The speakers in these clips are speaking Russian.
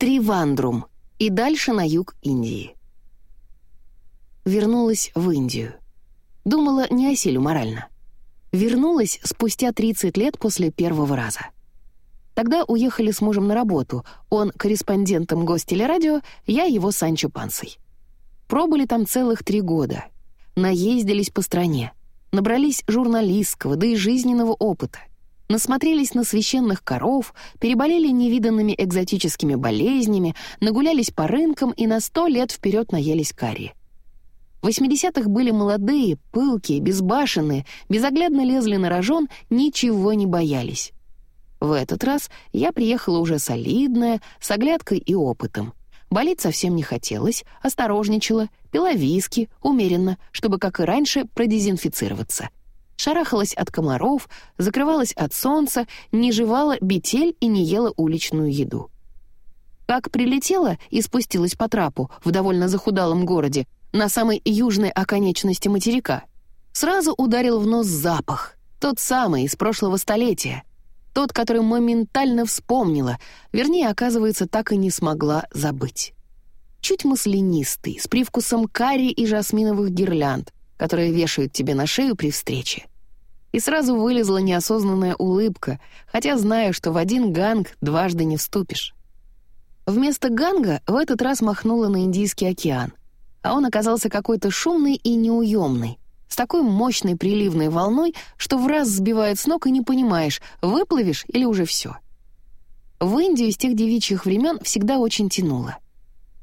Тривандрум и дальше на юг Индии. Вернулась в Индию. Думала, не осилю морально. Вернулась спустя 30 лет после первого раза. Тогда уехали с мужем на работу, он корреспондентом гостелерадио, я его Санчо Пансой. Пробыли там целых три года. Наездились по стране. Набрались журналистского, да и жизненного опыта. Насмотрелись на священных коров, переболели невиданными экзотическими болезнями, нагулялись по рынкам и на сто лет вперед наелись карри. В 80-х были молодые, пылкие, безбашенные, безоглядно лезли на рожон, ничего не боялись. В этот раз я приехала уже солидная, с оглядкой и опытом. Болеть совсем не хотелось, осторожничала, пила виски, умеренно, чтобы, как и раньше, продезинфицироваться. Шарахалась от комаров, закрывалась от солнца, не жевала бетель и не ела уличную еду. Как прилетела и спустилась по трапу в довольно захудалом городе, на самой южной оконечности материка, сразу ударил в нос запах, тот самый из прошлого столетия, тот, который моментально вспомнила, вернее, оказывается, так и не смогла забыть. Чуть маслянистый, с привкусом карри и жасминовых гирлянд, которые вешают тебе на шею при встрече. И сразу вылезла неосознанная улыбка, хотя знаю, что в один ганг дважды не вступишь. Вместо ганга в этот раз махнула на Индийский океан, а он оказался какой-то шумный и неуемный, с такой мощной приливной волной, что в раз сбивает с ног и не понимаешь, выплывешь или уже все. В Индию с тех девичьих времен всегда очень тянуло.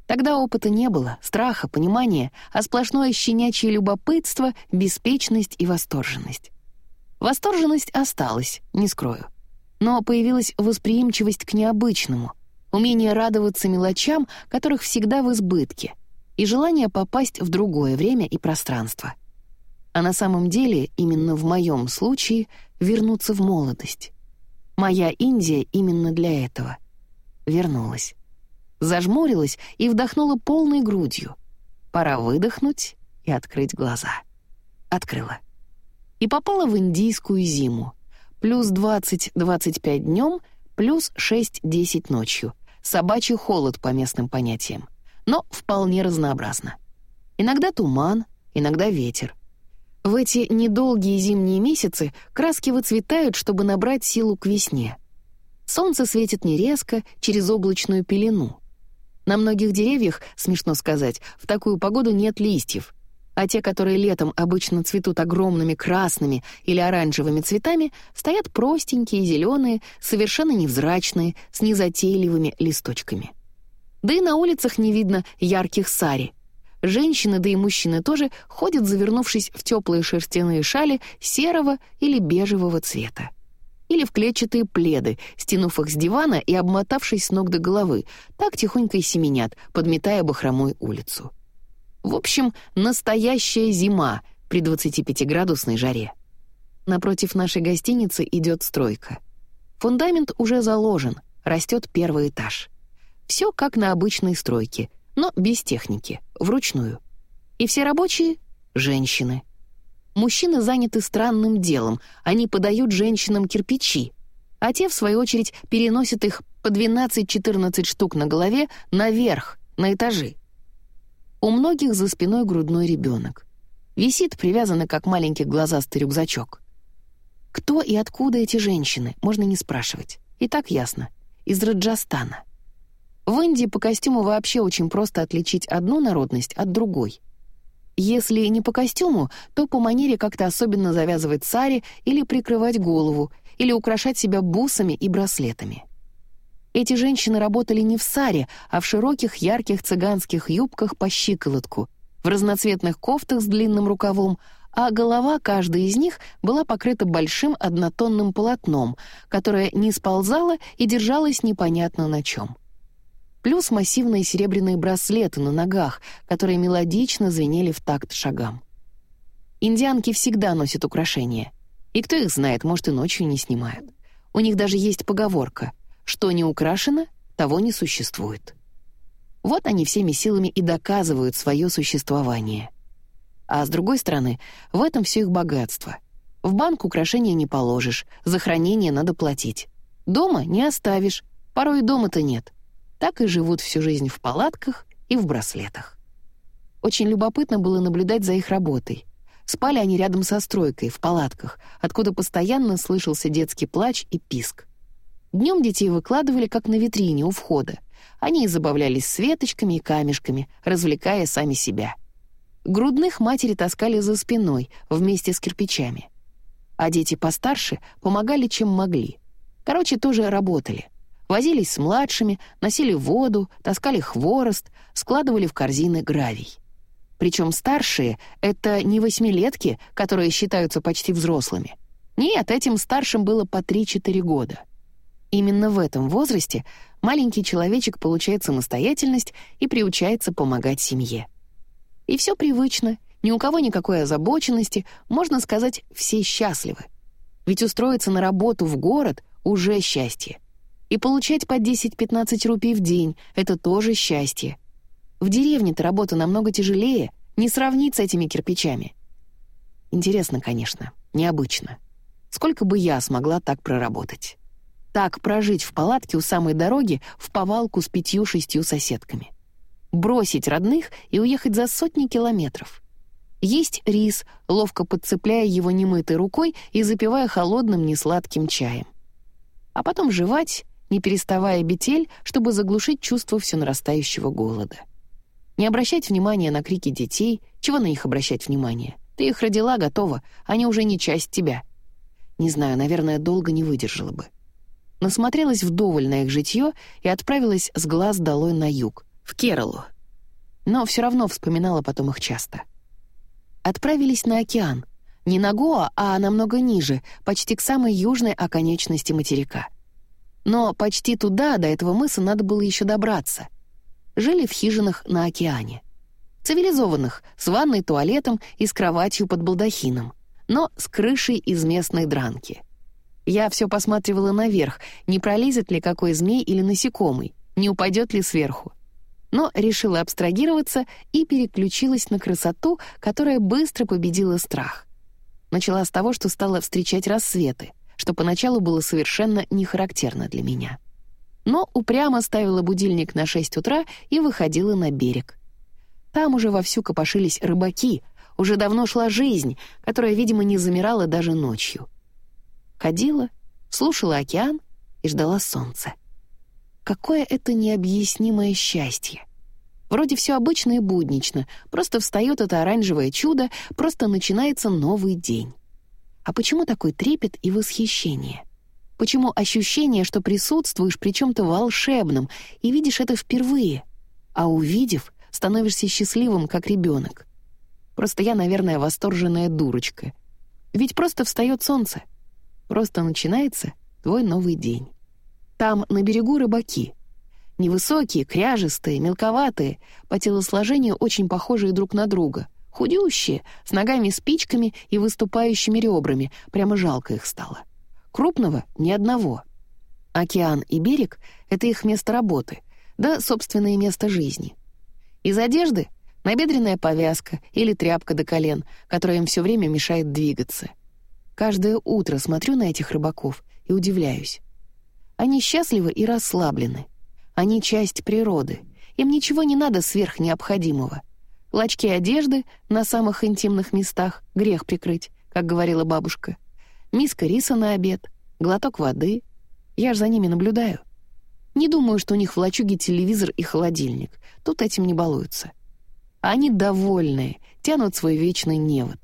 Тогда опыта не было, страха, понимания, а сплошное щенячье любопытство, беспечность и восторженность. Восторженность осталась, не скрою. Но появилась восприимчивость к необычному, умение радоваться мелочам, которых всегда в избытке, и желание попасть в другое время и пространство — а на самом деле, именно в моем случае, вернуться в молодость. Моя Индия именно для этого. Вернулась. Зажмурилась и вдохнула полной грудью. Пора выдохнуть и открыть глаза. Открыла. И попала в индийскую зиму. Плюс 20-25 днем, плюс 6-10 ночью. Собачий холод по местным понятиям. Но вполне разнообразно. Иногда туман, иногда ветер. В эти недолгие зимние месяцы краски выцветают, чтобы набрать силу к весне. Солнце светит не резко, через облачную пелену. На многих деревьях, смешно сказать, в такую погоду нет листьев, а те, которые летом обычно цветут огромными красными или оранжевыми цветами, стоят простенькие, зеленые, совершенно невзрачные, с незатейливыми листочками. Да и на улицах не видно ярких сари, Женщины, да и мужчины тоже ходят, завернувшись в теплые шерстяные шали серого или бежевого цвета. Или в клетчатые пледы, стянув их с дивана и обмотавшись с ног до головы, так тихонько и семенят, подметая бахромой улицу. В общем, настоящая зима при 25-градусной жаре. Напротив нашей гостиницы идет стройка. Фундамент уже заложен, растет первый этаж. Все как на обычной стройке — но без техники, вручную. И все рабочие — женщины. Мужчины заняты странным делом, они подают женщинам кирпичи, а те, в свою очередь, переносят их по 12-14 штук на голове наверх, на этажи. У многих за спиной грудной ребенок. Висит привязанный, как маленький глазастый рюкзачок. Кто и откуда эти женщины, можно не спрашивать. И так ясно. Из Раджастана. В Индии по костюму вообще очень просто отличить одну народность от другой. Если не по костюму, то по манере как-то особенно завязывать сари или прикрывать голову, или украшать себя бусами и браслетами. Эти женщины работали не в саре, а в широких ярких цыганских юбках по щиколотку, в разноцветных кофтах с длинным рукавом, а голова каждой из них была покрыта большим однотонным полотном, которое не сползало и держалось непонятно на чем плюс массивные серебряные браслеты на ногах, которые мелодично звенели в такт шагам. Индианки всегда носят украшения. И кто их знает, может, и ночью не снимают. У них даже есть поговорка «что не украшено, того не существует». Вот они всеми силами и доказывают свое существование. А с другой стороны, в этом все их богатство. В банк украшения не положишь, за хранение надо платить. Дома не оставишь, порой дома-то нет. так и живут всю жизнь в палатках и в браслетах. Очень любопытно было наблюдать за их работой. Спали они рядом со стройкой, в палатках, откуда постоянно слышался детский плач и писк. Днем детей выкладывали, как на витрине у входа. Они забавлялись светочками и камешками, развлекая сами себя. Грудных матери таскали за спиной вместе с кирпичами. А дети постарше помогали, чем могли. Короче, тоже работали. Возились с младшими, носили воду, таскали хворост, складывали в корзины гравий. Причем старшие — это не восьмилетки, которые считаются почти взрослыми. Нет, этим старшим было по 3-4 года. Именно в этом возрасте маленький человечек получает самостоятельность и приучается помогать семье. И все привычно, ни у кого никакой озабоченности, можно сказать, все счастливы. Ведь устроиться на работу в город — уже счастье. И получать по 10-15 рупий в день — это тоже счастье. В деревне-то работа намного тяжелее, не сравнить с этими кирпичами. Интересно, конечно, необычно. Сколько бы я смогла так проработать? Так прожить в палатке у самой дороги в повалку с пятью-шестью соседками. Бросить родных и уехать за сотни километров. Есть рис, ловко подцепляя его немытой рукой и запивая холодным несладким чаем. А потом жевать, не переставая бетель, чтобы заглушить чувство все нарастающего голода. Не обращать внимания на крики детей. Чего на них обращать внимание? Ты их родила, готова. Они уже не часть тебя. Не знаю, наверное, долго не выдержала бы. Насмотрелась вдоволь на их житье и отправилась с глаз долой на юг, в Кералу. Но все равно вспоминала потом их часто. Отправились на океан. Не на Гоа, а намного ниже, почти к самой южной оконечности материка. Но почти туда, до этого мыса, надо было еще добраться — жили в хижинах на океане. Цивилизованных, с ванной, туалетом и с кроватью под балдахином, но с крышей из местной дранки. Я все посматривала наверх, не пролезет ли какой змей или насекомый, не упадет ли сверху. Но решила абстрагироваться и переключилась на красоту, которая быстро победила страх. Начала с того, что стала встречать рассветы, что поначалу было совершенно не характерно для меня но упрямо ставила будильник на 6 утра и выходила на берег. Там уже вовсю копошились рыбаки, уже давно шла жизнь, которая, видимо, не замирала даже ночью. Ходила, слушала океан и ждала солнца. Какое это необъяснимое счастье! Вроде все обычно и буднично, просто встает это оранжевое чудо, просто начинается новый день. А почему такой трепет и восхищение? Почему ощущение, что присутствуешь при чем-то волшебном и видишь это впервые, а увидев, становишься счастливым, как ребенок? Просто я, наверное, восторженная дурочка. Ведь просто встает солнце. Просто начинается твой новый день. Там на берегу рыбаки. Невысокие, кряжестые, мелковатые, по телосложению очень похожие друг на друга. Худющие, с ногами-спичками и выступающими ребрами, прямо жалко их стало. Крупного — ни одного. Океан и берег — это их место работы, да собственное место жизни. Из одежды — набедренная повязка или тряпка до колен, которая им все время мешает двигаться. Каждое утро смотрю на этих рыбаков и удивляюсь. Они счастливы и расслаблены. Они часть природы. Им ничего не надо сверх необходимого. Лачки одежды на самых интимных местах — грех прикрыть, как говорила бабушка — миска риса на обед, глоток воды. Я ж за ними наблюдаю. Не думаю, что у них в лачуге телевизор и холодильник. Тут этим не балуются. Они довольные, тянут свой вечный невод.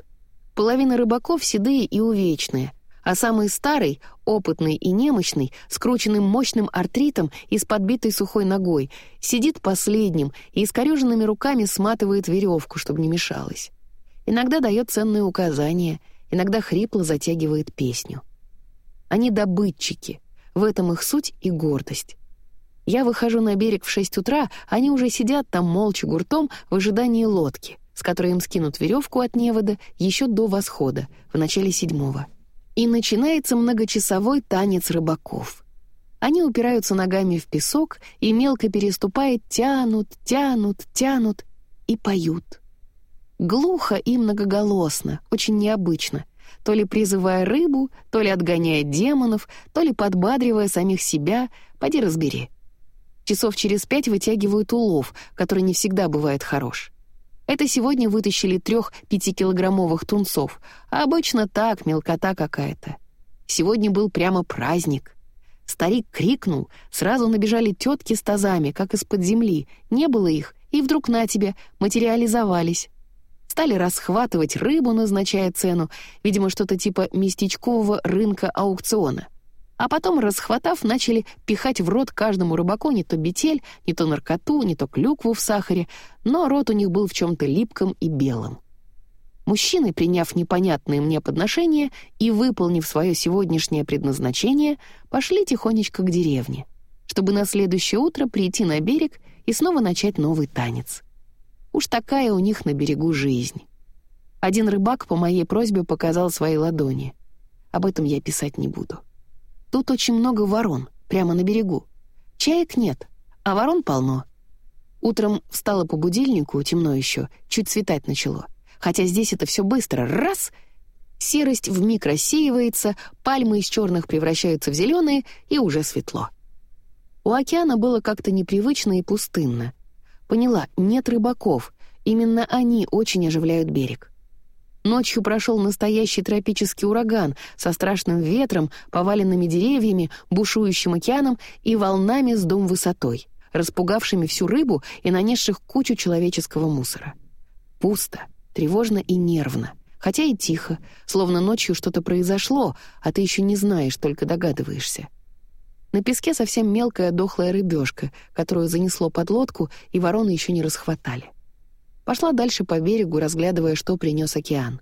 Половина рыбаков седые и увечные, а самый старый, опытный и немощный, скрученным мощным артритом и с подбитой сухой ногой, сидит последним и искореженными руками сматывает веревку, чтобы не мешалось. Иногда дает ценные указания — иногда хрипло затягивает песню. Они добытчики, в этом их суть и гордость. Я выхожу на берег в шесть утра, они уже сидят там молча гуртом в ожидании лодки, с которой им скинут веревку от невода еще до восхода, в начале седьмого. И начинается многочасовой танец рыбаков. Они упираются ногами в песок и, мелко переступая, тянут, тянут, тянут и поют. Глухо и многоголосно, очень необычно, то ли призывая рыбу, то ли отгоняя демонов, то ли подбадривая самих себя, поди разбери. Часов через пять вытягивают улов, который не всегда бывает хорош. Это сегодня вытащили трех пятикилограммовых тунцов, а обычно так, мелкота какая-то. Сегодня был прямо праздник. Старик крикнул, сразу набежали тетки с тазами, как из-под земли, не было их, и вдруг на тебе, материализовались. Стали расхватывать рыбу, назначая цену, видимо, что-то типа местечкового рынка аукциона. А потом, расхватав, начали пихать в рот каждому рыбаку не то бетель, не то наркоту, не то клюкву в сахаре, но рот у них был в чем-то липком и белом. Мужчины, приняв непонятные мне подношения и выполнив свое сегодняшнее предназначение, пошли тихонечко к деревне, чтобы на следующее утро прийти на берег и снова начать новый танец. Уж такая у них на берегу жизнь. Один рыбак по моей просьбе показал свои ладони. Об этом я писать не буду. Тут очень много ворон, прямо на берегу. Чаек нет, а ворон полно. Утром встала по будильнику, темно еще, чуть светать начало. Хотя здесь это все быстро, раз — серость вмиг рассеивается, пальмы из черных превращаются в зеленые, и уже светло. У океана было как-то непривычно и пустынно. Поняла, нет рыбаков, именно они очень оживляют берег. Ночью прошел настоящий тропический ураган со страшным ветром, поваленными деревьями, бушующим океаном и волнами с дом высотой, распугавшими всю рыбу и нанесших кучу человеческого мусора. Пусто, тревожно и нервно, хотя и тихо, словно ночью что-то произошло, а ты еще не знаешь, только догадываешься. На песке совсем мелкая дохлая рыбешка, которую занесло под лодку, и вороны еще не расхватали. Пошла дальше по берегу, разглядывая, что принес океан.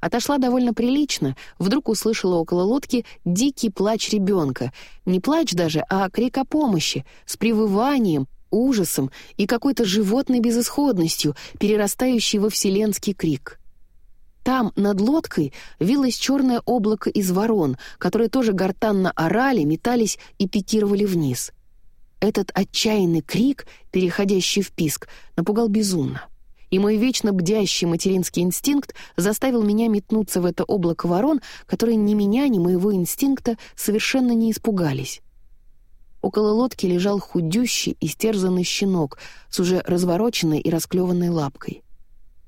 Отошла довольно прилично, вдруг услышала около лодки дикий плач ребенка. Не плач даже, а крик о помощи, с привыванием, ужасом и какой-то животной безысходностью, перерастающей во вселенский крик. Там, над лодкой, вилось черное облако из ворон, которые тоже гортанно орали, метались и пикировали вниз. Этот отчаянный крик, переходящий в писк, напугал безумно. И мой вечно бдящий материнский инстинкт заставил меня метнуться в это облако ворон, которые ни меня, ни моего инстинкта совершенно не испугались. Около лодки лежал худющий, истерзанный щенок с уже развороченной и расклеванной лапкой —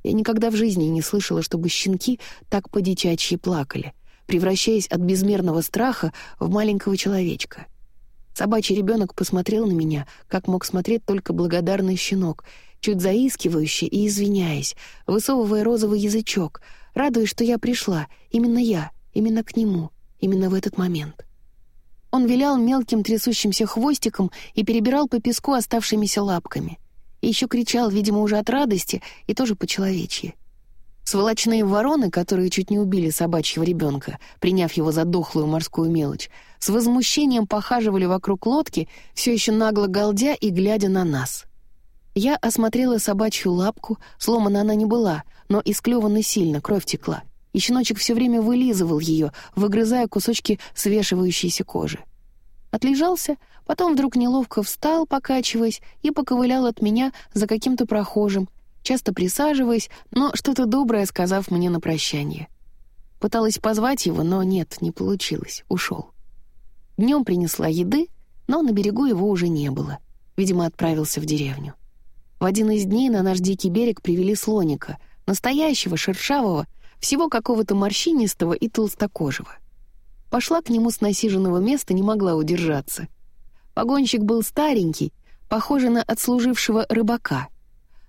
я никогда в жизни не слышала, чтобы щенки так по-дитячьи плакали, превращаясь от безмерного страха в маленького человечка. Собачий ребенок посмотрел на меня, как мог смотреть только благодарный щенок, чуть заискивающий и извиняясь, высовывая розовый язычок, радуясь, что я пришла, именно я, именно к нему, именно в этот момент. Он вилял мелким трясущимся хвостиком и перебирал по песку оставшимися лапками. И еще кричал, видимо, уже от радости и тоже по-человечьи. Сволочные вороны, которые чуть не убили собачьего ребенка, приняв его за дохлую морскую мелочь, с возмущением похаживали вокруг лодки, все еще нагло галдя и глядя на нас. Я осмотрела собачью лапку, сломана она не была, но исклевана сильно, кровь текла. И щеночек все время вылизывал ее, выгрызая кусочки свешивающейся кожи. Отлежался, потом вдруг неловко встал, покачиваясь, и поковылял от меня за каким-то прохожим, часто присаживаясь, но что-то доброе сказав мне на прощание. Пыталась позвать его, но нет, не получилось, ушел. Днем принесла еды, но на берегу его уже не было. Видимо, отправился в деревню. В один из дней на наш дикий берег привели слоника, настоящего, шершавого, всего какого-то морщинистого и толстокожего. Пошла к нему с насиженного места, не могла удержаться. Погонщик был старенький, похожий на отслужившего рыбака.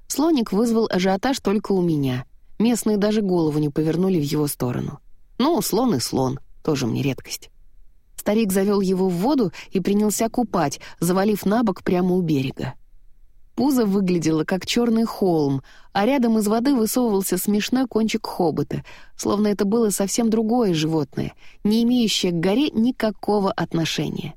Слоник вызвал ажиотаж только у меня. Местные даже голову не повернули в его сторону. Ну, слон и слон, тоже мне редкость. Старик завел его в воду и принялся купать, завалив на бок прямо у берега. Пузо выглядело как черный холм, а рядом из воды высовывался смешной кончик хобота, словно это было совсем другое животное, не имеющее к горе никакого отношения.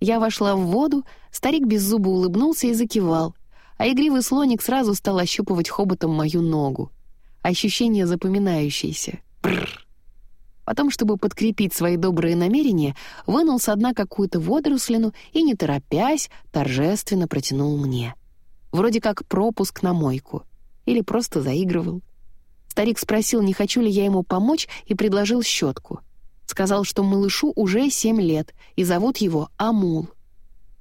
Я вошла в воду, старик без зуба улыбнулся и закивал, а игривый слоник сразу стал ощупывать хоботом мою ногу. Ощущение запоминающееся. Бррр. Потом, чтобы подкрепить свои добрые намерения, вынул со дна какую-то водорослину и, не торопясь, торжественно протянул мне — Вроде как пропуск на мойку. Или просто заигрывал. Старик спросил, не хочу ли я ему помочь, и предложил щетку. Сказал, что малышу уже семь лет, и зовут его Амул.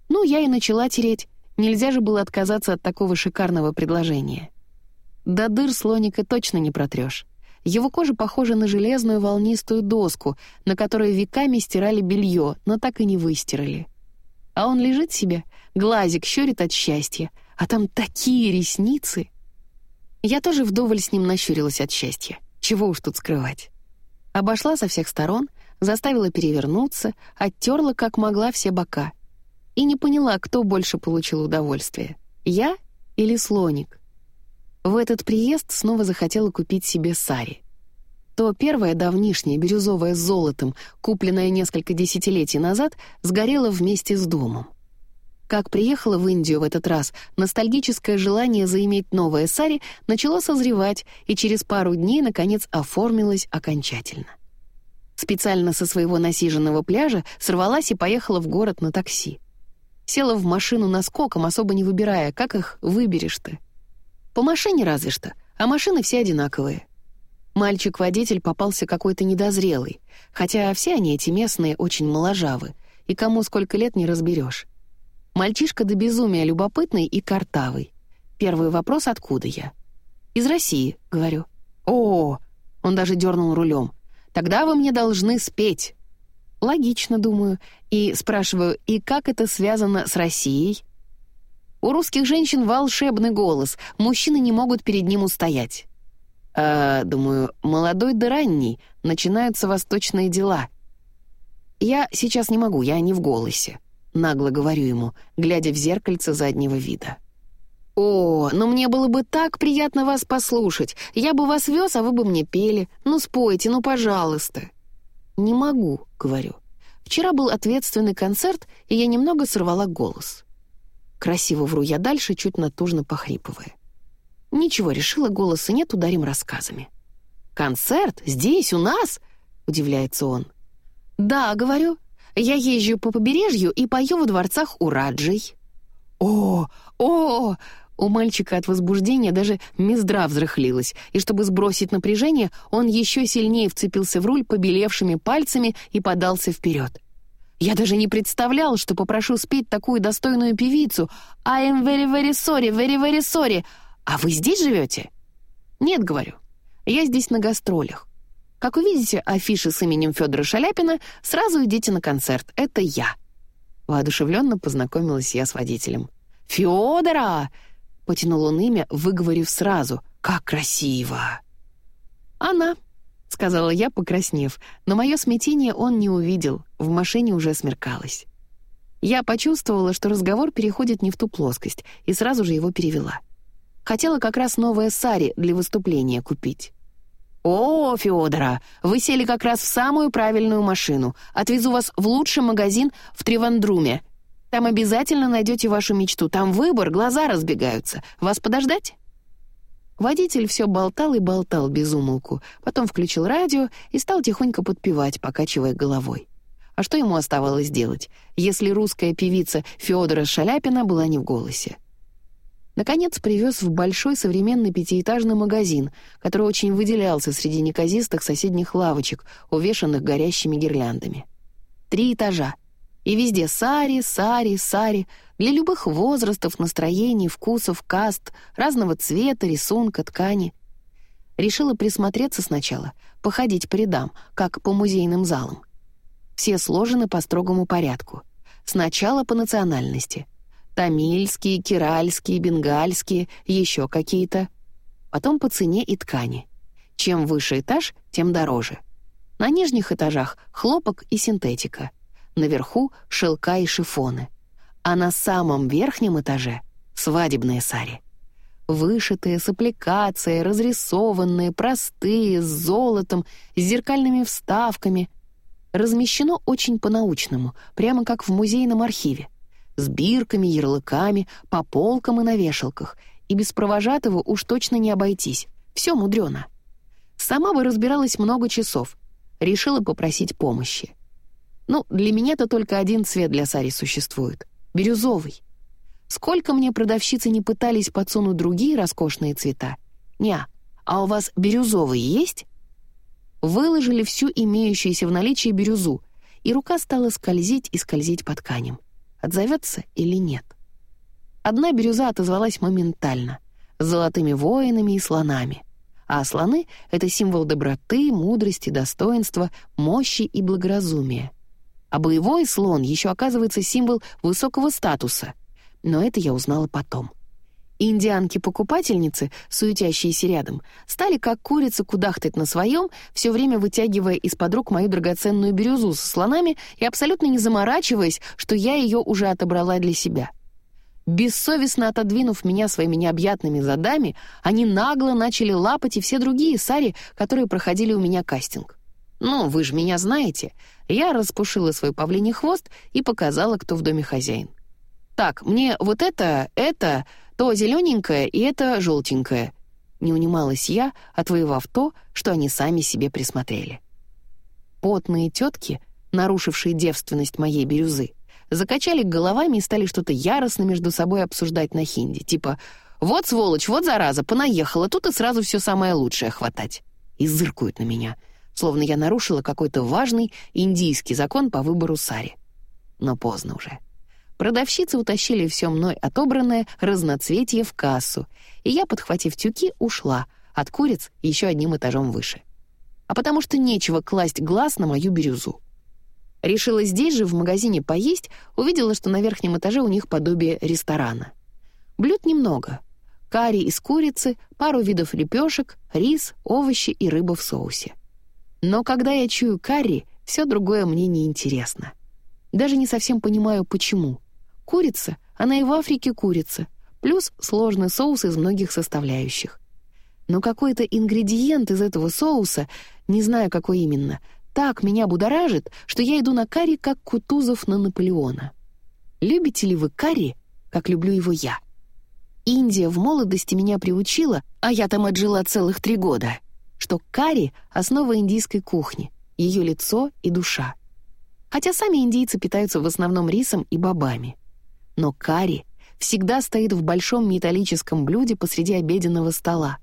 Ну, я и начала тереть. Нельзя же было отказаться от такого шикарного предложения. До дыр слоника точно не протрешь. Его кожа похожа на железную волнистую доску, на которой веками стирали белье, но так и не выстирали. А он лежит себе, глазик щурит от счастья, а там такие ресницы. Я тоже вдоволь с ним нащурилась от счастья. Чего уж тут скрывать. Обошла со всех сторон, заставила перевернуться, оттерла как могла все бока. И не поняла, кто больше получил удовольствие — я или слоник. В этот приезд снова захотела купить себе сари. То первое давнишнее бирюзовое с золотом, купленное несколько десятилетий назад, сгорело вместе с домом. Как приехала в Индию в этот раз, ностальгическое желание заиметь новое сари начало созревать и через пару дней, наконец, оформилось окончательно. Специально со своего насиженного пляжа сорвалась и поехала в город на такси. Села в машину наскоком, особо не выбирая, как их выберешь-то. По машине разве что, а машины все одинаковые. Мальчик-водитель попался какой-то недозрелый, хотя все они, эти местные, очень моложавы, и кому сколько лет не разберешь. Мальчишка до безумия любопытный и картавый. Первый вопрос «Откуда я?» «Из России», — говорю. «О!» — он даже дернул рулем. «Тогда вы мне должны спеть». Логично, думаю. И спрашиваю, и как это связано с Россией? У русских женщин волшебный голос, мужчины не могут перед ним устоять. А, думаю, молодой да ранний, начинаются восточные дела. Я сейчас не могу, я не в голосе. — нагло говорю ему, глядя в зеркальце заднего вида. «О, но мне было бы так приятно вас послушать. Я бы вас вез, а вы бы мне пели. Ну, спойте, ну, пожалуйста». «Не могу», — говорю. «Вчера был ответственный концерт, и я немного сорвала голос». Красиво вру я дальше, чуть натужно похрипывая. «Ничего, решила, голоса нет, ударим рассказами». «Концерт? Здесь, у нас?» — удивляется он. «Да, — говорю, я езжу по побережью и пою в дворцах у Раджей». «О, о!» У мальчика от возбуждения даже мездра взрыхлилась, и чтобы сбросить напряжение, он еще сильнее вцепился в руль побелевшими пальцами и подался вперед. Я даже не представлял, что попрошу спеть такую достойную певицу. I am very, very sorry, very, very sorry. А вы здесь живете? Нет, говорю. Я здесь на гастролях. Как увидите афиши с именем Федора Шаляпина, сразу идите на концерт. Это я». Воодушевленно познакомилась я с водителем. «Федора!» — потянул он имя, выговорив сразу. «Как красиво!» «Она», — сказала я, покраснев, но мое смятение он не увидел, в машине уже смеркалось. Я почувствовала, что разговор переходит не в ту плоскость, и сразу же его перевела. Хотела как раз новое сари для выступления купить. «О, Феодора, вы сели как раз в самую правильную машину. Отвезу вас в лучший магазин в Тривандруме. Там обязательно найдете вашу мечту. Там выбор, глаза разбегаются. Вас подождать?» Водитель все болтал и болтал без умолку, потом включил радио и стал тихонько подпевать, покачивая головой. А что ему оставалось делать, если русская певица Феодора Шаляпина была не в голосе? Наконец привез в большой современный пятиэтажный магазин, который очень выделялся среди неказистых соседних лавочек, увешанных горящими гирляндами. Три этажа. И везде сари, сари, сари, для любых возрастов, настроений, вкусов, каст, разного цвета, рисунка, ткани. Решила присмотреться сначала, походить по рядам, как по музейным залам. Все сложены по строгому порядку. Сначала по национальности — Тамильские, киральские, бенгальские, еще какие-то. Потом по цене и ткани. Чем выше этаж, тем дороже. На нижних этажах хлопок и синтетика. Наверху — шелка и шифоны. А на самом верхнем этаже — свадебные сари. Вышитые, с аппликацией, разрисованные, простые, с золотом, с зеркальными вставками. Размещено очень по-научному, прямо как в музейном архиве с бирками, ярлыками, по полкам и на вешалках, и без провожатого уж точно не обойтись. Все мудрено. Сама бы разбиралась много часов. Решила попросить помощи. Ну, для меня-то только один цвет для сари существует — бирюзовый. Сколько мне продавщицы не пытались подсунуть другие роскошные цвета? Ня, а у вас бирюзовый есть? Выложили всю имеющуюся в наличии бирюзу, и рука стала скользить и скользить по тканям. Отзовется или нет. Одна бирюза отозвалась моментально, с золотыми воинами и слонами. А слоны — это символ доброты, мудрости, достоинства, мощи и благоразумия. А боевой слон еще оказывается символ высокого статуса. Но это я узнала потом. Индианки-покупательницы, суетящиеся рядом, стали как курица кудахтать на своем, все время вытягивая из-под рук мою драгоценную бирюзу со слонами и абсолютно не заморачиваясь, что я ее уже отобрала для себя. Бессовестно отодвинув меня своими необъятными задами, они нагло начали лапать и все другие сари, которые проходили у меня кастинг. «Ну, вы же меня знаете». Я распушила свой павлиний хвост и показала, кто в доме хозяин. «Так, мне вот это, это, то зелененькое и это желтенькое». Не унималась я, отвоевав то, что они сами себе присмотрели. Потные тетки, нарушившие девственность моей бирюзы, закачали головами и стали что-то яростно между собой обсуждать на хинди, типа «Вот сволочь, вот зараза, понаехала, тут и сразу все самое лучшее хватать». И зыркают на меня, словно я нарушила какой-то важный индийский закон по выбору сари. Но поздно уже. Продавщицы утащили все мной отобранное разноцветие в кассу, и я, подхватив тюки, ушла от куриц еще одним этажом выше. А потому что нечего класть глаз на мою бирюзу. Решила здесь же, в магазине, поесть, увидела, что на верхнем этаже у них подобие ресторана. Блюд немного. Карри из курицы, пару видов лепешек, рис, овощи и рыба в соусе. Но когда я чую карри, все другое мне не интересно. Даже не совсем понимаю, почему. Курица, она и в Африке курица, плюс сложный соус из многих составляющих. Но какой-то ингредиент из этого соуса, не знаю, какой именно, так меня будоражит, что я иду на карри, как Кутузов на Наполеона. Любите ли вы карри, как люблю его я? Индия в молодости меня приучила, а я там отжила целых три года, что карри — основа индийской кухни, ее лицо и душа. Хотя сами индийцы питаются в основном рисом и бобами. Но карри всегда стоит в большом металлическом блюде посреди обеденного стола.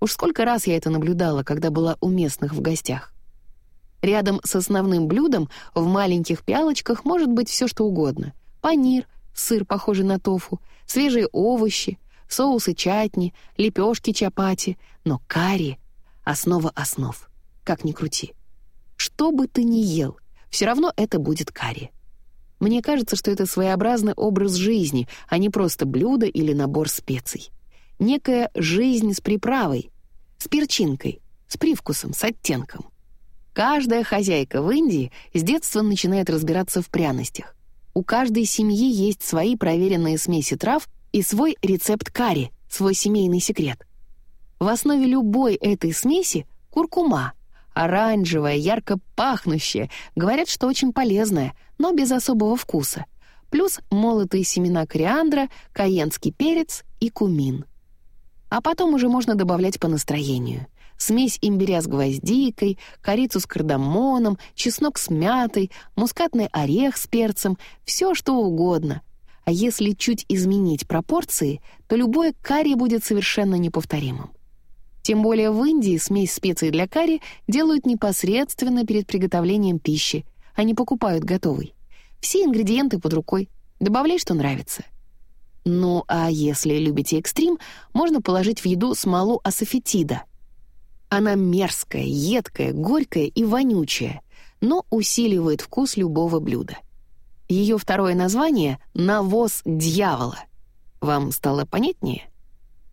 Уж сколько раз я это наблюдала, когда была у местных в гостях. Рядом с основным блюдом в маленьких пиалочках может быть все что угодно. Панир, сыр, похожий на тофу, свежие овощи, соусы чатни, лепешки чапати, но карри — основа основ, как ни крути. Что бы ты ни ел, все равно это будет карри. Мне кажется, что это своеобразный образ жизни, а не просто блюдо или набор специй. Некая жизнь с приправой, с перчинкой, с привкусом, с оттенком. Каждая хозяйка в Индии с детства начинает разбираться в пряностях. У каждой семьи есть свои проверенные смеси трав и свой рецепт карри, свой семейный секрет. В основе любой этой смеси — куркума, оранжевая, ярко пахнущая, говорят, что очень полезная, но без особого вкуса. Плюс молотые семена кориандра, каенский перец и кумин. А потом уже можно добавлять по настроению — смесь имбиря с гвоздикой, корицу с кардамоном, чеснок с мятой, мускатный орех с перцем, все что угодно. А если чуть изменить пропорции, то любое карри будет совершенно неповторимым. Тем более в Индии смесь специй для карри делают непосредственно перед приготовлением пищи, а не покупают готовый. Все ингредиенты под рукой. Добавляй, что нравится. Ну а если любите экстрим, можно положить в еду смолу асафетида — она мерзкая, едкая, горькая и вонючая, но усиливает вкус любого блюда. Ее второе название — «навоз дьявола». Вам стало понятнее?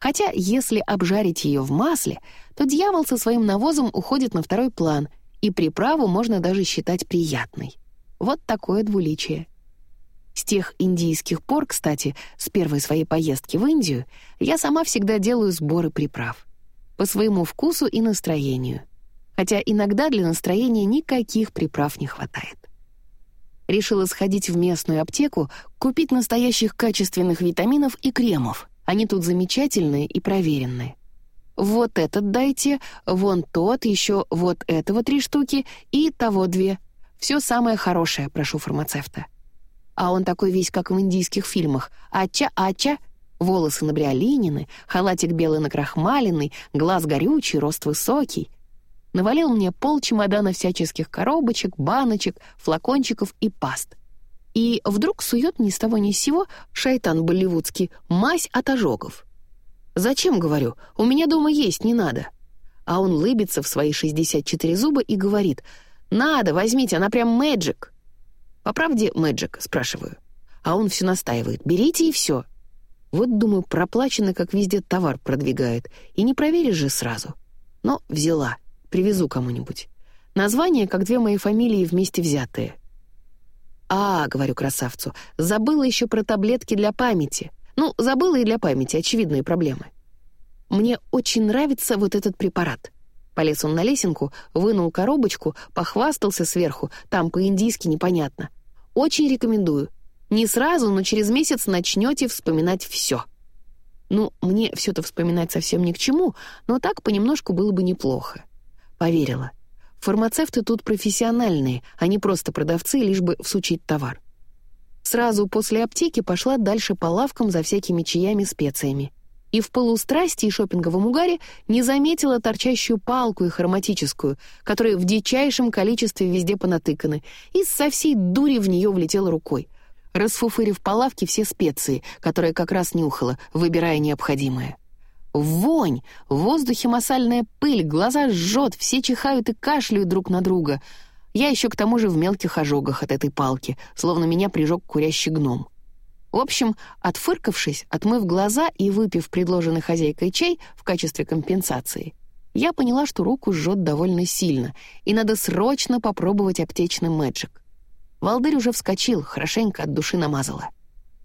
Хотя, если обжарить ее в масле, то дьявол со своим навозом уходит на второй план, и приправу можно даже считать приятной. Вот такое двуличие. С тех индийских пор, кстати, с первой своей поездки в Индию, я сама всегда делаю сборы приправ по своему вкусу и настроению. Хотя иногда для настроения никаких приправ не хватает. Решила сходить в местную аптеку, купить настоящих качественных витаминов и кремов. Они тут замечательные и проверенные. Вот этот дайте, вон тот, еще вот этого три штуки и того две. Все самое хорошее, прошу фармацевта. А он такой весь, как в индийских фильмах. Ача-ача — Волосы набриолинины, халатик белый накрахмаленный, глаз горючий, рост высокий. Навалил мне пол чемодана всяческих коробочек, баночек, флакончиков и паст. И вдруг сует ни с того ни с сего шайтан болливудский мазь от ожогов. «Зачем, — говорю, — у меня дома есть не надо». А он лыбится в свои 64 зуба и говорит, «Надо, возьмите, она прям мэджик». «По правде мэджик?» — спрашиваю. А он все настаивает, «Берите и все». Вот, думаю, проплачено, как везде товар продвигает, и не проверишь же сразу. Но взяла, привезу кому-нибудь. Название, как две мои фамилии вместе взятые. «А, — говорю красавцу, — забыла еще про таблетки для памяти. Ну, забыла и для памяти, очевидные проблемы. Мне очень нравится вот этот препарат». Полез он на лесенку, вынул коробочку, похвастался сверху, там по-индийски непонятно. «Очень рекомендую. Не сразу, но через месяц начнете вспоминать все». Ну, мне все это вспоминать совсем ни к чему, но так понемножку было бы неплохо. Поверила. Фармацевты тут профессиональные, а не просто продавцы, лишь бы всучить товар. Сразу после аптеки пошла дальше по лавкам за всякими чаями специями. И в полустрасти и шопинговом угаре не заметила торчащую палку и хроматическую, которые в дичайшем количестве везде понатыканы, и со всей дури в нее влетела рукой, расфуфырив по лавке все специи, которые как раз нюхала, выбирая необходимое. Вонь, в воздухе масальная пыль, глаза жжет, все чихают и кашляют друг на друга. Я еще к тому же в мелких ожогах от этой палки, словно меня прижег курящий гном. В общем, отфыркавшись, отмыв глаза и выпив предложенный хозяйкой чай в качестве компенсации, я поняла, что руку жжет довольно сильно, и надо срочно попробовать аптечный мэджик. Валдырь уже вскочил, хорошенько от души намазала.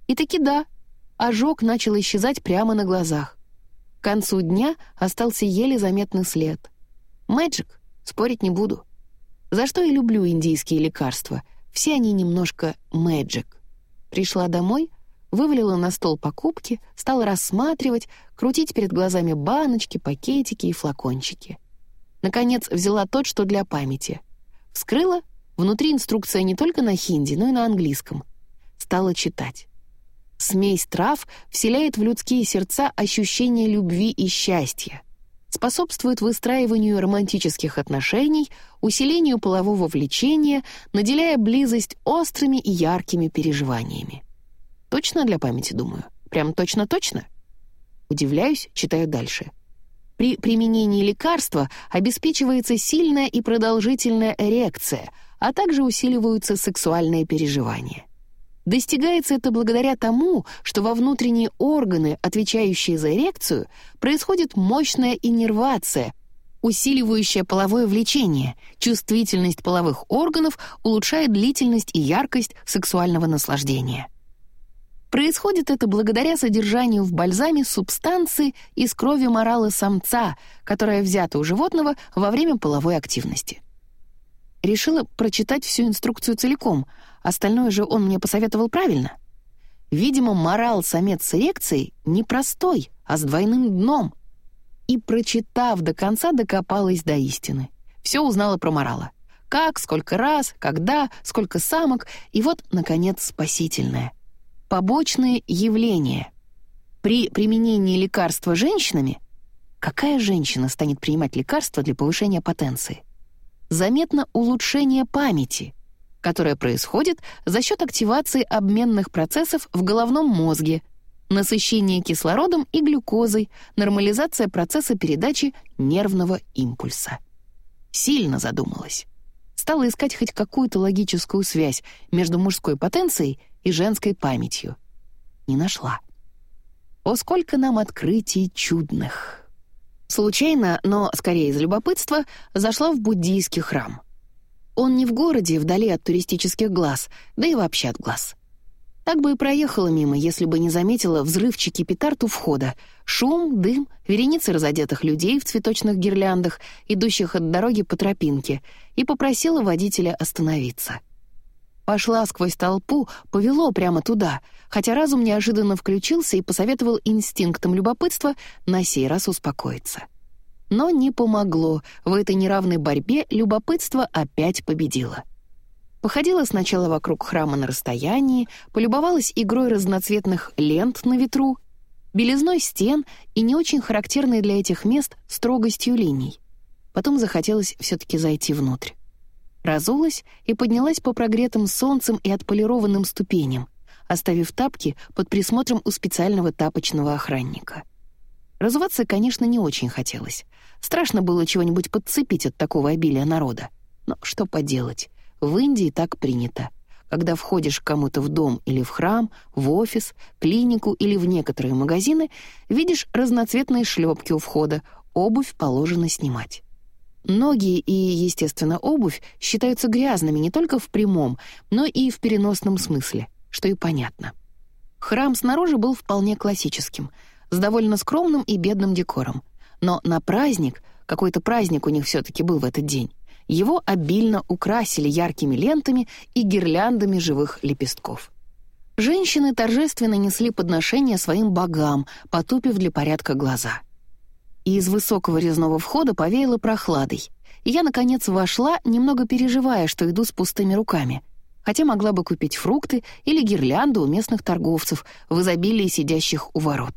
И таки да, ожог начал исчезать прямо на глазах. Концу дня остался еле заметный след. Мэджик, спорить не буду. За что я люблю индийские лекарства. Все они немножко мэджик. Пришла домой, вывалила на стол покупки, стала рассматривать, крутить перед глазами баночки, пакетики и флакончики. Наконец взяла тот, что для памяти. Вскрыла, внутри инструкция не только на хинди, но и на английском. Стала читать. Смесь трав вселяет в людские сердца ощущение любви и счастья, способствует выстраиванию романтических отношений, усилению полового влечения, наделяя близость острыми и яркими переживаниями. Точно для памяти, думаю? Прям точно-точно? Удивляюсь, читаю дальше. При применении лекарства обеспечивается сильная и продолжительная эрекция, а также усиливаются сексуальные переживания. Достигается это благодаря тому, что во внутренние органы, отвечающие за эрекцию, происходит мощная иннервация, усиливающая половое влечение, чувствительность половых органов улучшает длительность и яркость сексуального наслаждения. Происходит это благодаря содержанию в бальзаме субстанции из крови морала самца, которая взята у животного во время половой активности. Решила прочитать всю инструкцию целиком, остальное же он мне посоветовал правильно. Видимо, морал-самец с эрекцией непростой, а с двойным дном. И, прочитав до конца, докопалась до истины. Все узнала про морала. Как, сколько раз, когда, сколько самок, и вот, наконец, спасительное. Побочные явления. При применении лекарства женщинами Какая женщина станет принимать лекарства для повышения потенции? Заметно улучшение памяти, которое происходит за счет активации обменных процессов в головном мозге, насыщение кислородом и глюкозой, нормализация процесса передачи нервного импульса. Сильно задумалась. Стала искать хоть какую-то логическую связь между мужской потенцией и женской памятью. Не нашла. О, сколько нам открытий чудных! Случайно, но скорее из любопытства, зашла в буддийский храм. Он не в городе, вдали от туристических глаз, да и вообще от глаз. Так бы и проехала мимо, если бы не заметила взрывчики петард у входа. Шум, дым, вереницы разодетых людей в цветочных гирляндах, идущих от дороги по тропинке, и попросила водителя остановиться. Пошла сквозь толпу, повело прямо туда, хотя разум неожиданно включился и посоветовал инстинктам любопытства на сей раз успокоиться. Но не помогло, в этой неравной борьбе любопытство опять победило. Походила сначала вокруг храма на расстоянии, полюбовалась игрой разноцветных лент на ветру, белизной стен и не очень характерной для этих мест строгостью линий. Потом захотелось все-таки зайти внутрь. Разулась и поднялась по прогретым солнцем и отполированным ступеням, оставив тапки под присмотром у специального тапочного охранника. Разуваться, конечно, не очень хотелось. Страшно было чего-нибудь подцепить от такого обилия народа. Но что поделать, в Индии так принято. Когда входишь к кому-то в дом или в храм, в офис, клинику или в некоторые магазины, видишь разноцветные шлепки у входа, обувь положено снимать. Ноги и, естественно, обувь считаются грязными не только в прямом, но и в переносном смысле, что и понятно. Храм снаружи был вполне классическим, с довольно скромным и бедным декором. Но на праздник, какой-то праздник у них все-таки был в этот день, его обильно украсили яркими лентами и гирляндами живых лепестков. Женщины торжественно несли подношения своим богам, потупив для порядка глаза. И из высокого резного входа повеяло прохладой, и я, наконец, вошла, немного переживая, что иду с пустыми руками, хотя могла бы купить фрукты или гирлянду у местных торговцев, в изобилии сидящих у ворот.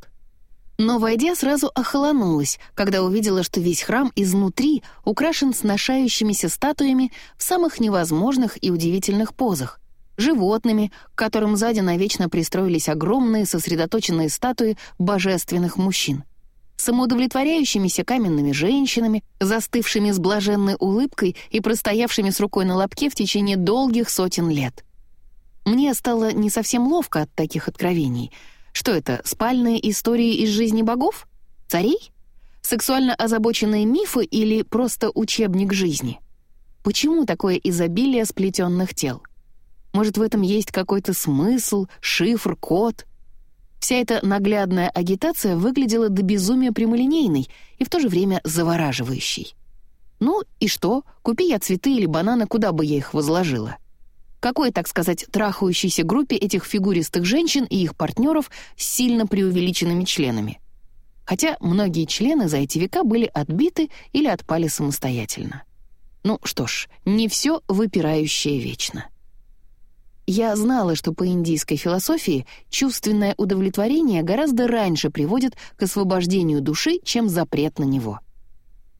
Но, войдя, сразу охолонулась, когда увидела, что весь храм изнутри украшен сношающимися статуями в самых невозможных и удивительных позах. Животными, к которым сзади навечно пристроились огромные сосредоточенные статуи божественных мужчин. Самоудовлетворяющимися каменными женщинами, застывшими с блаженной улыбкой и простоявшими с рукой на лобке в течение долгих сотен лет. Мне стало не совсем ловко от таких откровений — что это, спальные истории из жизни богов? Царей? Сексуально озабоченные мифы или просто учебник жизни? Почему такое изобилие сплетенных тел? Может, в этом есть какой-то смысл, шифр, код? Вся эта наглядная агитация выглядела до безумия прямолинейной и в то же время завораживающей. Ну и что, купи я цветы или бананы, куда бы я их возложила? Какой, так сказать, трахающейся группе этих фигуристых женщин и их партнеров с сильно преувеличенными членами? Хотя многие члены за эти века были отбиты или отпали самостоятельно. Ну что ж, не все выпирающее вечно. Я знала, что по индийской философии чувственное удовлетворение гораздо раньше приводит к освобождению души, чем запрет на него —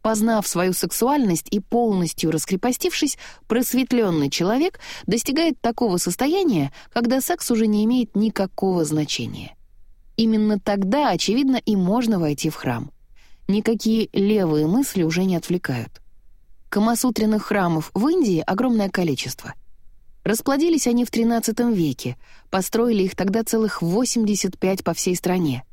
Познав свою сексуальность и полностью раскрепостившись, просветленный человек достигает такого состояния, когда секс уже не имеет никакого значения. Именно тогда, очевидно, и можно войти в храм. Никакие левые мысли уже не отвлекают. Камасутренных храмов в Индии огромное количество. Расплодились они в XIII веке, построили их тогда целых 85 по всей стране.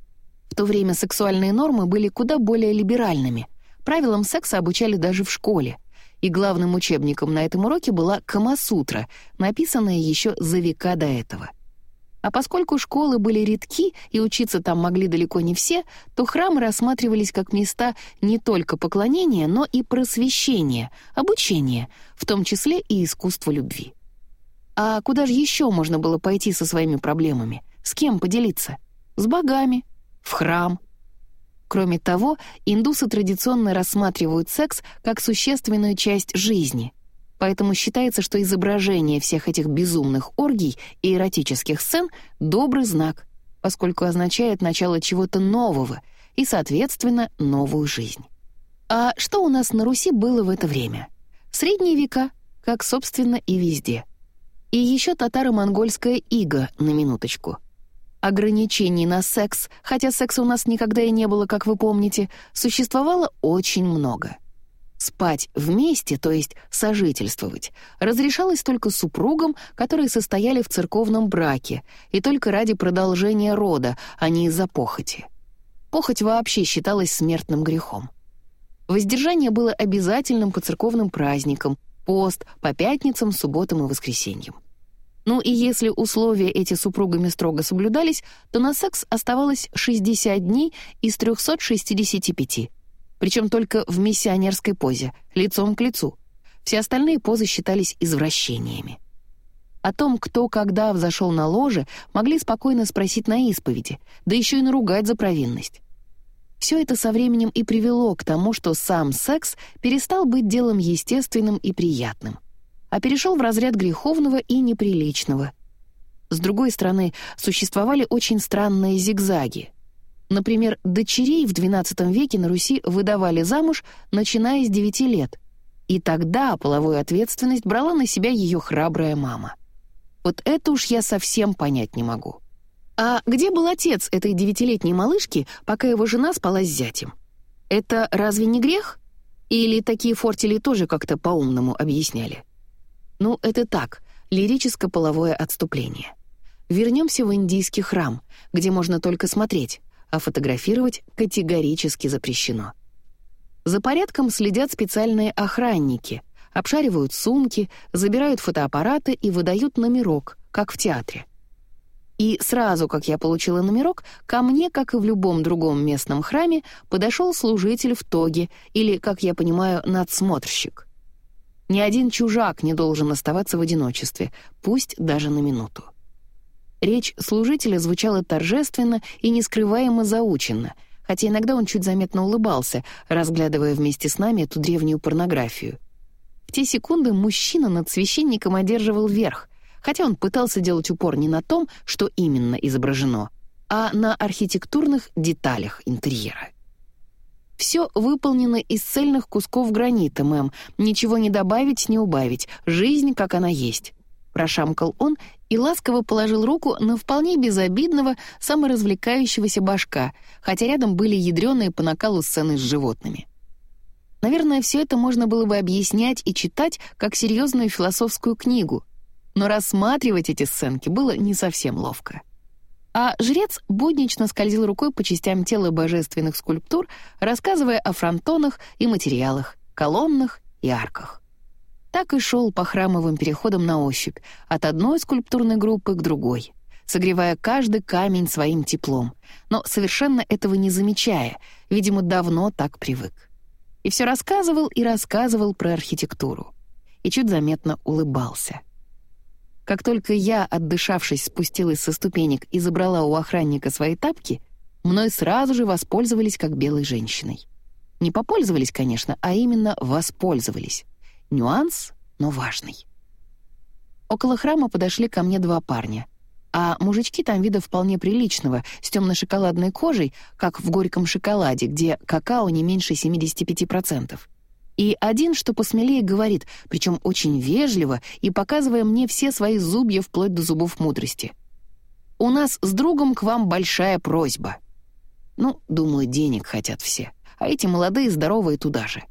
В то время сексуальные нормы были куда более либеральными — Правилам секса обучали даже в школе, и главным учебником на этом уроке была Камасутра, написанная еще за века до этого. А поскольку школы были редки и учиться там могли далеко не все, то храмы рассматривались как места не только поклонения, но и просвещения, обучения, в том числе и искусства любви. А куда же еще можно было пойти со своими проблемами? С кем поделиться? С богами, в храм, Кроме того, индусы традиционно рассматривают секс как существенную часть жизни, поэтому считается, что изображение всех этих безумных оргий и эротических сцен — добрый знак, поскольку означает начало чего-то нового и, соответственно, новую жизнь. А что у нас на Руси было в это время? Средние века, как, собственно, и везде. И еще татаро-монгольская ига, на минуточку — Ограничений на секс, хотя секса у нас никогда и не было, как вы помните, существовало очень много. Спать вместе, то есть сожительствовать, разрешалось только супругам, которые состояли в церковном браке, и только ради продолжения рода, а не из-за похоти. Похоть вообще считалась смертным грехом. Воздержание было обязательным по церковным праздникам, пост по пятницам, субботам и воскресеньям. Ну и если условия эти супругами строго соблюдались, то на секс оставалось 60 дней из 365. Причем только в миссионерской позе, лицом к лицу. Все остальные позы считались извращениями. О том, кто когда взошел на ложе, могли спокойно спросить на исповеди, да еще и наругать за провинность. Все это со временем и привело к тому, что сам секс перестал быть делом естественным и приятным а перешел в разряд греховного и неприличного. С другой стороны, существовали очень странные зигзаги. Например, дочерей в XII веке на Руси выдавали замуж, начиная с 9 лет. И тогда половую ответственность брала на себя ее храбрая мама. Вот это уж я совсем понять не могу. А где был отец этой девятилетней малышки, пока его жена спала с зятем? Это разве не грех? Или такие фортили тоже как-то по-умному объясняли? Ну, это так, лирическо-половое отступление. Вернемся в индийский храм, где можно только смотреть, а фотографировать категорически запрещено. За порядком следят специальные охранники, обшаривают сумки, забирают фотоаппараты и выдают номерок, как в театре. И сразу, как я получила номерок, ко мне, как и в любом другом местном храме, подошел служитель в тоге или, как я понимаю, надсмотрщик. Ни один чужак не должен оставаться в одиночестве, пусть даже на минуту. Речь служителя звучала торжественно и нескрываемо заученно, хотя иногда он чуть заметно улыбался, разглядывая вместе с нами эту древнюю порнографию. В те секунды мужчина над священником одерживал верх, хотя он пытался делать упор не на том, что именно изображено, а на архитектурных деталях интерьера. «Все выполнено из цельных кусков гранита, мэм. Ничего не добавить, не убавить. Жизнь, как она есть», — прошамкал он и ласково положил руку на вполне безобидного, саморазвлекающегося башка, хотя рядом были ядреные по накалу сцены с животными. Наверное, все это можно было бы объяснять и читать как серьезную философскую книгу, но рассматривать эти сценки было не совсем ловко. А жрец буднично скользил рукой по частям тела божественных скульптур, рассказывая о фронтонах и материалах, колоннах и арках. Так и шел по храмовым переходам на ощупь, от одной скульптурной группы к другой, согревая каждый камень своим теплом, но совершенно этого не замечая, видимо, давно так привык. И все рассказывал и рассказывал про архитектуру. И чуть заметно улыбался. Как только я, отдышавшись, спустилась со ступенек и забрала у охранника свои тапки, мной сразу же воспользовались как белой женщиной. Не попользовались, конечно, а именно воспользовались. Нюанс, но важный. Около храма подошли ко мне два парня. А мужички там вида вполне приличного, с темно-шоколадной кожей, как в горьком шоколаде, где какао не меньше 75%. И один, что посмелее, говорит, причем очень вежливо и показывая мне все свои зубья вплоть до зубов мудрости. «У нас с другом к вам большая просьба». Ну, думаю, денег хотят все, а эти молодые здоровые туда же.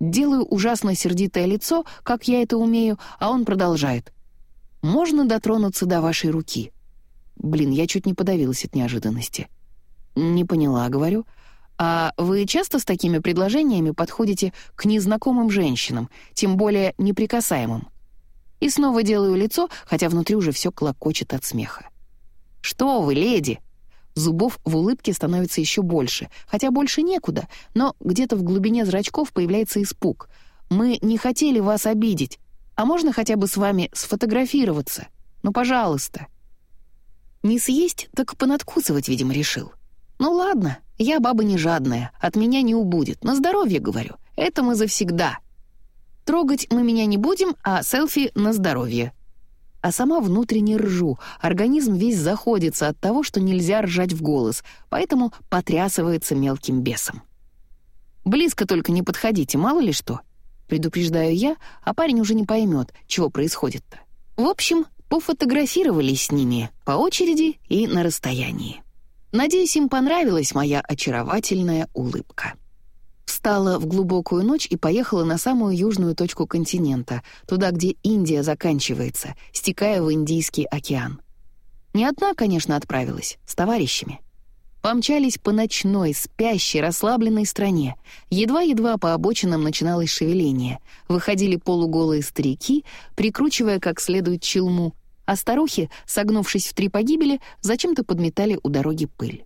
Делаю ужасно сердитое лицо, как я это умею, а он продолжает. «Можно дотронуться до вашей руки?» Блин, я чуть не подавилась от неожиданности. «Не поняла», — говорю. «А вы часто с такими предложениями подходите к незнакомым женщинам, тем более неприкасаемым?» И снова делаю лицо, хотя внутри уже все клокочет от смеха. «Что вы, леди?» Зубов в улыбке становится еще больше, хотя больше некуда, но где-то в глубине зрачков появляется испуг. «Мы не хотели вас обидеть. А можно хотя бы с вами сфотографироваться? Ну, пожалуйста». Не съесть, так понадкусывать, видимо, решил. Ну ладно, я баба не жадная, от меня не убудет, на здоровье, говорю. Это мы завсегда. Трогать мы меня не будем, а селфи на здоровье. А сама внутренне ржу, организм весь заходится от того, что нельзя ржать в голос, поэтому потрясывается мелким бесом. Близко только не подходите, мало ли что. Предупреждаю я, а парень уже не поймет, чего происходит-то. В общем, пофотографировались с ними по очереди и на расстоянии. Надеюсь, им понравилась моя очаровательная улыбка. Встала в глубокую ночь и поехала на самую южную точку континента, туда, где Индия заканчивается, стекая в Индийский океан. Не одна, конечно, отправилась, с товарищами. Помчались по ночной, спящей, расслабленной стране. Едва-едва по обочинам начиналось шевеление. Выходили полуголые старики, прикручивая как следует челму, а старухи, согнувшись в три погибели, зачем-то подметали у дороги пыль.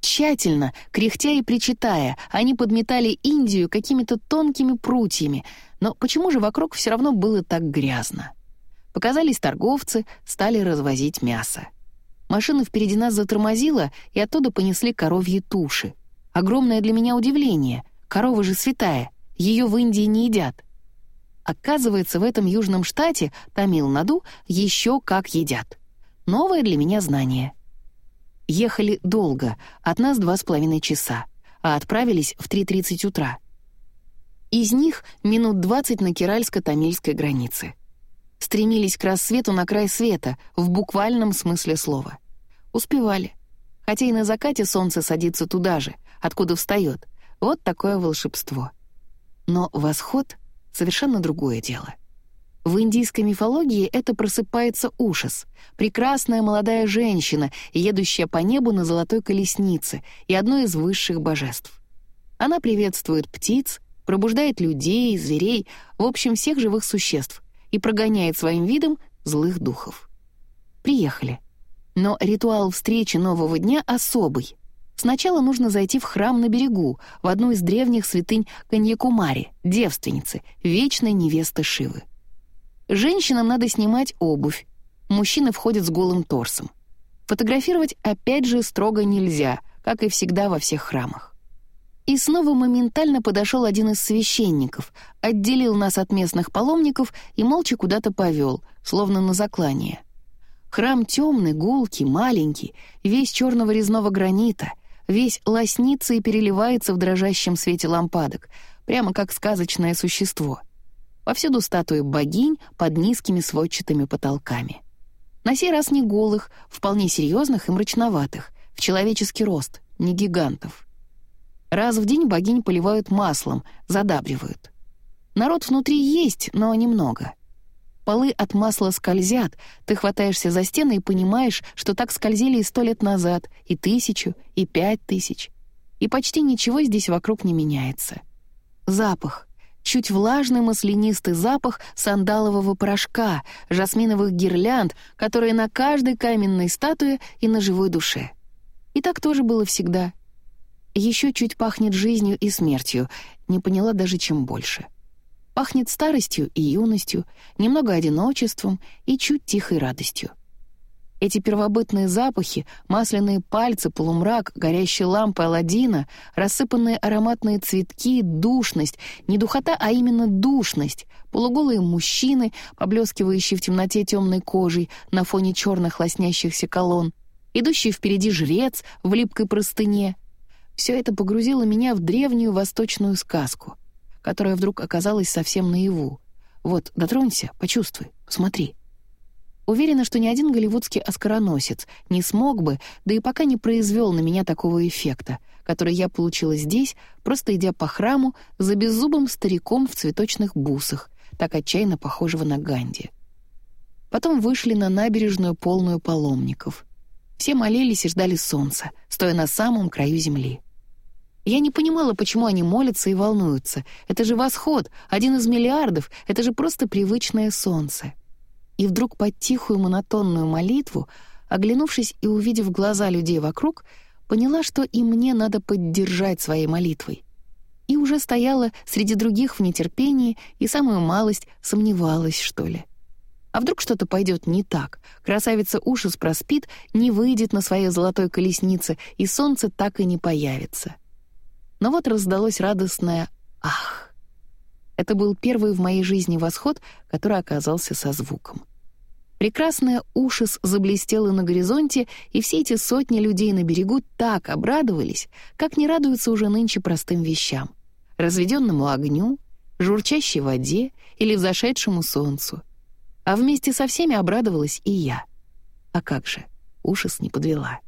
Тщательно, кряхтя и причитая, они подметали Индию какими-то тонкими прутьями, но почему же вокруг все равно было так грязно? Показались торговцы, стали развозить мясо. Машина впереди нас затормозила, и оттуда понесли коровьи туши. Огромное для меня удивление. Корова же святая, ее в Индии не едят. Оказывается, в этом южном штате, Тамил-Наду, еще как едят. Новое для меня знание. Ехали долго, от нас два с половиной часа, а отправились в 3.30 утра. Из них минут 20 на Киральско-Тамильской границе. Стремились к рассвету на край света, в буквальном смысле слова. Успевали. Хотя и на закате солнце садится туда же, откуда встает. Вот такое волшебство. Но восход — совершенно другое дело. В индийской мифологии это просыпается ужас. Прекрасная молодая женщина, едущая по небу на золотой колеснице и одно из высших божеств. Она приветствует птиц, пробуждает людей, зверей, в общем, всех живых существ и прогоняет своим видом злых духов. Приехали. Но ритуал встречи нового дня особый. Сначала нужно зайти в храм на берегу, в одну из древних святынь Каньякумари, девственницы, вечной невесты Шивы. Женщинам надо снимать обувь. Мужчины входят с голым торсом. Фотографировать опять же строго нельзя, как и всегда во всех храмах. И снова моментально подошел один из священников, отделил нас от местных паломников и молча куда-то повел, словно на заклание. Храм темный, гулкий, маленький, весь черного резного гранита, весь лоснится и переливается в дрожащем свете лампадок, прямо как сказочное существо — Повсюду статуи богинь под низкими сводчатыми потолками. На сей раз не голых, вполне серьезных и мрачноватых, в человеческий рост, не гигантов. Раз в день богинь поливают маслом, задабривают. Народ внутри есть, но немного. Полы от масла скользят, ты хватаешься за стены и понимаешь, что так скользили и сто лет назад, и тысячу, и пять тысяч. И почти ничего здесь вокруг не меняется. Запах — чуть влажный маслянистый запах сандалового порошка, жасминовых гирлянд, которые на каждой каменной статуе и на живой душе. И так тоже было всегда. Еще чуть пахнет жизнью и смертью, не поняла даже чем больше. Пахнет старостью и юностью, немного одиночеством и чуть тихой радостью. Эти первобытные запахи, масляные пальцы, полумрак, горящие лампы Аладдина, рассыпанные ароматные цветки, душность, не духота, а именно душность, полуголые мужчины, поблескивающие в темноте темной кожей на фоне черных лоснящихся колонн, идущий впереди жрец в липкой простыне. Все это погрузило меня в древнюю восточную сказку, которая вдруг оказалась совсем наяву. Вот, дотронься, почувствуй, посмотри — Уверена, что ни один голливудский оскароносец не смог бы, да и пока не произвел на меня такого эффекта, который я получила здесь, просто идя по храму за беззубым стариком в цветочных бусах, так отчаянно похожего на Ганди. Потом вышли на набережную, полную паломников. Все молились и ждали солнца, стоя на самом краю земли. Я не понимала, почему они молятся и волнуются. Это же восход, один из миллиардов, это же просто привычное солнце и вдруг под тихую монотонную молитву, оглянувшись и увидев глаза людей вокруг, поняла, что и мне надо поддержать своей молитвой. И уже стояла среди других в нетерпении и самую малость сомневалась, что ли. А вдруг что-то пойдет не так? Красавица Ушис проспит, не выйдет на своей золотой колеснице, и солнце так и не появится. Но вот раздалось радостное «Ах!». Это был первый в моей жизни восход, который оказался со звуком. Прекрасная ушис заблестела на горизонте, и все эти сотни людей на берегу так обрадовались, как не радуются уже нынче простым вещам. Разведенному огню, журчащей воде или взошедшему солнцу. А вместе со всеми обрадовалась и я. А как же, ушис не подвела.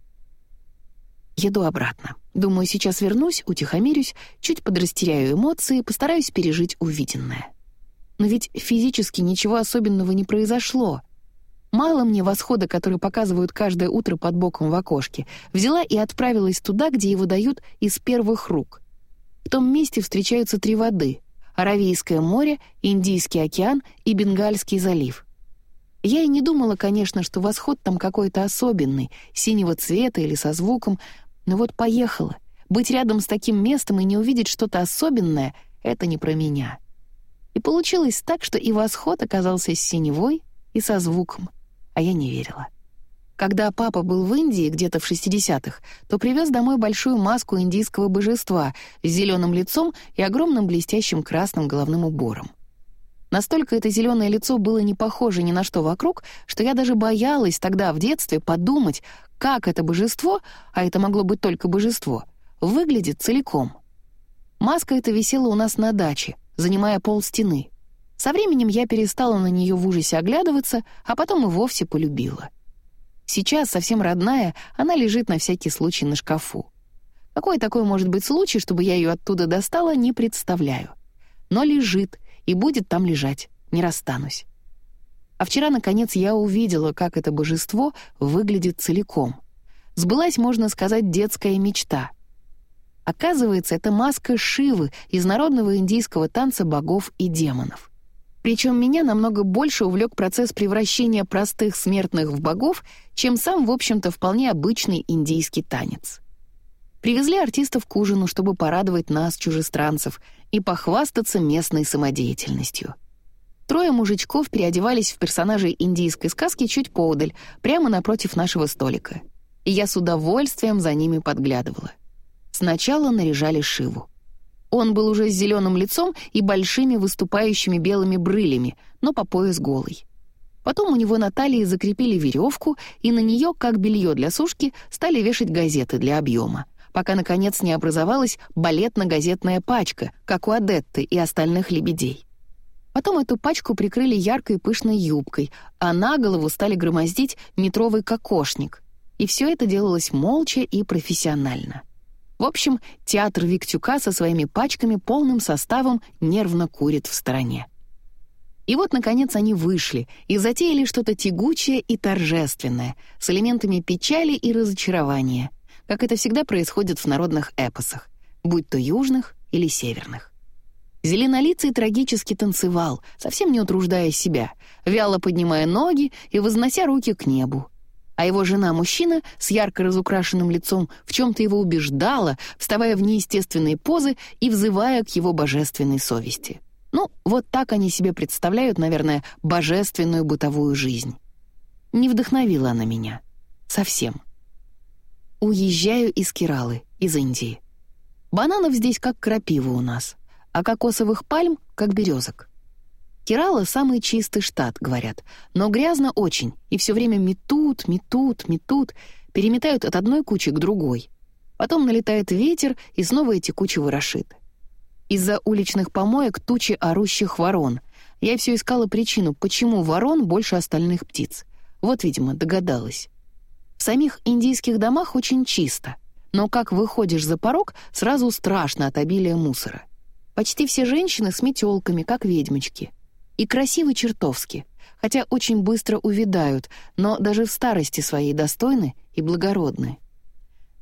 Еду обратно. Думаю, сейчас вернусь, утихомирюсь, чуть подрастеряю эмоции, постараюсь пережить увиденное. Но ведь физически ничего особенного не произошло. Мало мне восхода, который показывают каждое утро под боком в окошке. Взяла и отправилась туда, где его дают из первых рук. В том месте встречаются три воды — Аравийское море, Индийский океан и Бенгальский залив. Я и не думала, конечно, что восход там какой-то особенный, синего цвета или со звуком, но вот поехала. Быть рядом с таким местом и не увидеть что-то особенное — это не про меня. И получилось так, что и восход оказался синевой и со звуком, а я не верила. Когда папа был в Индии где-то в 60-х, то привез домой большую маску индийского божества с зеленым лицом и огромным блестящим красным головным убором. Настолько это зеленое лицо было не похоже ни на что вокруг, что я даже боялась тогда в детстве подумать, как это божество, а это могло быть только божество, выглядит целиком. Маска эта висела у нас на даче, занимая пол стены. Со временем я перестала на нее в ужасе оглядываться, а потом и вовсе полюбила. Сейчас, совсем родная, она лежит на всякий случай на шкафу. Какой такой может быть случай, чтобы я ее оттуда достала, не представляю. Но лежит и будет там лежать, не расстанусь. А вчера, наконец, я увидела, как это божество выглядит целиком. Сбылась, можно сказать, детская мечта. Оказывается, это маска Шивы из народного индийского танца богов и демонов. Причем меня намного больше увлек процесс превращения простых смертных в богов, чем сам, в общем-то, вполне обычный индийский танец. Привезли артистов к ужину, чтобы порадовать нас, чужестранцев, и похвастаться местной самодеятельностью. Трое мужичков переодевались в персонажей индийской сказки чуть поодаль, прямо напротив нашего столика. И я с удовольствием за ними подглядывала. Сначала наряжали Шиву. Он был уже с зеленым лицом и большими выступающими белыми брылями, но по пояс голый. Потом у него на талии закрепили веревку, и на нее, как белье для сушки, стали вешать газеты для объема, пока, наконец, не образовалась балетно-газетная пачка, как у Адетты и остальных лебедей. Потом эту пачку прикрыли яркой пышной юбкой, а на голову стали громоздить метровый кокошник. И все это делалось молча и профессионально. В общем, театр Виктюка со своими пачками полным составом нервно курит в стороне. И вот, наконец, они вышли и затеяли что-то тягучее и торжественное, с элементами печали и разочарования, как это всегда происходит в народных эпосах, будь то южных или северных. Зеленолицый трагически танцевал, совсем не утруждая себя, вяло поднимая ноги и вознося руки к небу, а его жена-мужчина с ярко разукрашенным лицом в чем-то его убеждала, вставая в неестественные позы и взывая к его божественной совести. Ну, вот так они себе представляют, наверное, божественную бытовую жизнь. Не вдохновила она меня. Совсем. Уезжаю из Кералы, из Индии. Бананов здесь как крапива у нас, а кокосовых пальм — как березок. Керала — самый чистый штат, говорят, но грязно очень, и все время метут, метут, метут, переметают от одной кучи к другой. Потом налетает ветер, и снова эти кучи ворошит. Из-за уличных помоек тучи орущих ворон. Я все искала причину, почему ворон больше остальных птиц. Вот, видимо, догадалась. В самих индийских домах очень чисто, но как выходишь за порог, сразу страшно от обилия мусора. Почти все женщины с метелками, как ведьмочки — и красивы чертовски, хотя очень быстро увядают, но даже в старости своей достойны и благородны.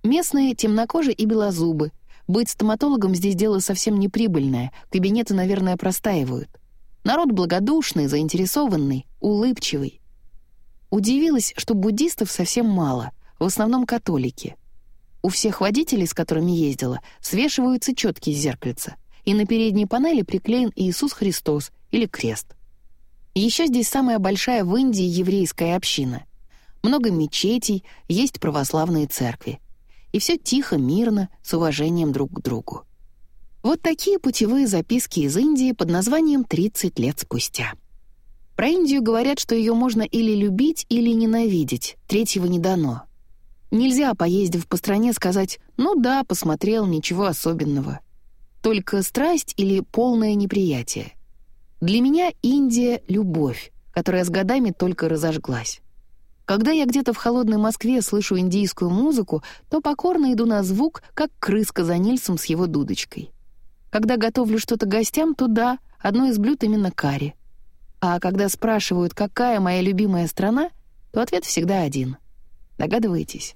Местные темнокожие и белозубы. Быть стоматологом здесь дело совсем неприбыльное, кабинеты, наверное, простаивают. Народ благодушный, заинтересованный, улыбчивый. Удивилась, что буддистов совсем мало, в основном католики. У всех водителей, с которыми ездила, свешиваются четки зеркальца, и на передней панели приклеен Иисус Христос или крест. Еще здесь самая большая в Индии еврейская община. Много мечетей, есть православные церкви. И все тихо, мирно, с уважением друг к другу. Вот такие путевые записки из Индии под названием «30 лет спустя». Про Индию говорят, что ее можно или любить, или ненавидеть, третьего не дано. Нельзя, поездив по стране, сказать «ну да, посмотрел, ничего особенного». Только страсть или полное неприятие. Для меня Индия — любовь, которая с годами только разожглась. Когда я где-то в холодной Москве слышу индийскую музыку, то покорно иду на звук, как крыска за Нильсом с его дудочкой. Когда готовлю что-то гостям, то да, одно из блюд именно карри. А когда спрашивают, какая моя любимая страна, то ответ всегда один. Догадываетесь?